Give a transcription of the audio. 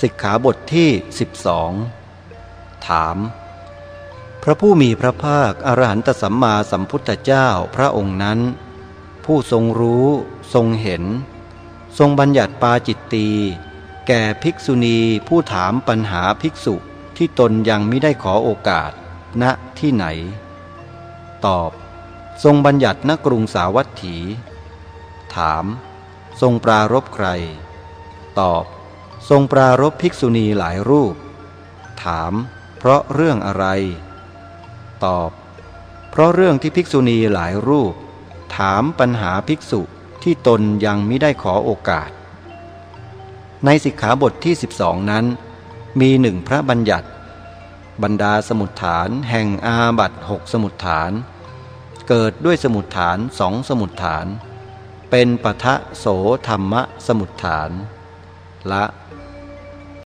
สิกขาบทที่สิบสองถาม พระผู้มีพระภาคอรหันตสัมมาสัมพุทธเจ้าพระองค์นั้น ผู้ทรงรู้ ทรงเห็น ทรงบัญญัติปาจิตตี แก่ภิกษุณีผู้ถามปัญหาภิกษุที่ตนยังไม่ได้ขอโอกาส ณที่ไหน ตอบ ทรงบัญญัติณกรุงสาวัตถี ถาม ทรงปรารบใคร ตอบ ทรงปรารบภิกษุณีหลายรูป ถาม เพราะเรื่องอะไร ตอบ เพราะเรื่องที่ภิกษุณีหลายรูป ถามปัญหาภิกษุที่ตนยังไม่ได้ขอโอกาส ในสิกขาบทที่ 12 นั้น มีหนึ่งพระบัญญัติ บรรดาสมุดฐานแห่งอาบัตหกสมุดฐาน เกิดด้วยสมุดฐานสองสมุดฐาน เป็นปะทะโสธรรมะสมุดฐาน 来。